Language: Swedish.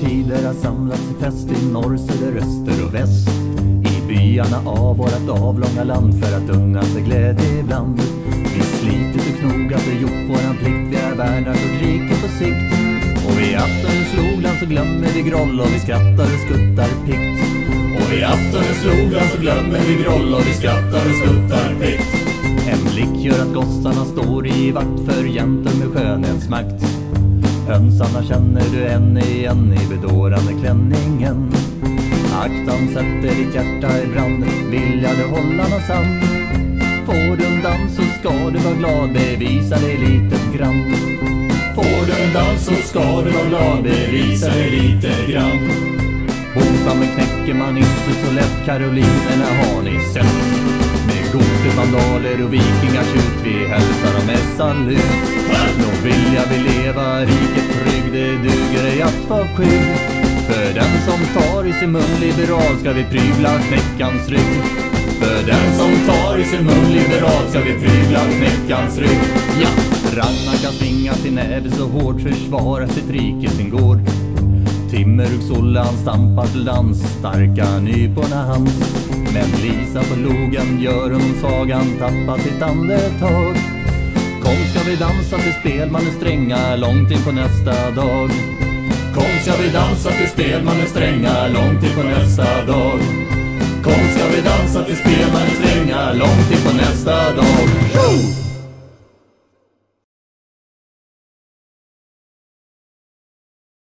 tider har samlats i fest i norr, söder, öster och väst. I byarna av vårat avlånga land för att unna sig glädje ibland. Vi slitit och knogat och gjort våran plikt, vi har värnat vårt rike på sikt. Och vi aftonens logland så glömmer vi groll och vi skrattar och skuttar pikt. Och vi aftonens logland så glömmer vi groll och vi skrattar och skuttar pikt. En blick gör att gossarna står i vakt för jäntor med skönhetsmakt. Hönsarna känner du än igen i bedårande klänningen. Aktan sätter ditt hjärta i brand, vilja du hålla nåt sand. Får du en dans så ska du vara glad, bevisa dig lite grann. Får du en dans så ska du vara glad, bevisa dig lite grann. Hovsammen knäcker man inte så lätt, Karolinerna har ni sett. Med vandaler och vikingatjut, vi hälsar och med salut. Nå vill jag vi leva riket trygg, det duger ej att vara skygg. För den som tar i sin mun liberal ska vi prygla knäckans rygg. För den som tar i sin mun liberal ska vi prygla knäckans rygg. Ja, Ragnar kan svinga sin näve så hårt, försvara sitt rike, sin gård. Timmerhugg han stampar till dans, starka nyporna hans. Men Lisa på logen gör honom sagan tappa sitt andetag. Kom ska vi dansa till spelmannens strängar långt in på nästa dag. Kom ska vi dansa till spelmannens strängar långt in på nästa dag. Kom ska vi dansa till spelmannens strängar långt in på nästa dag.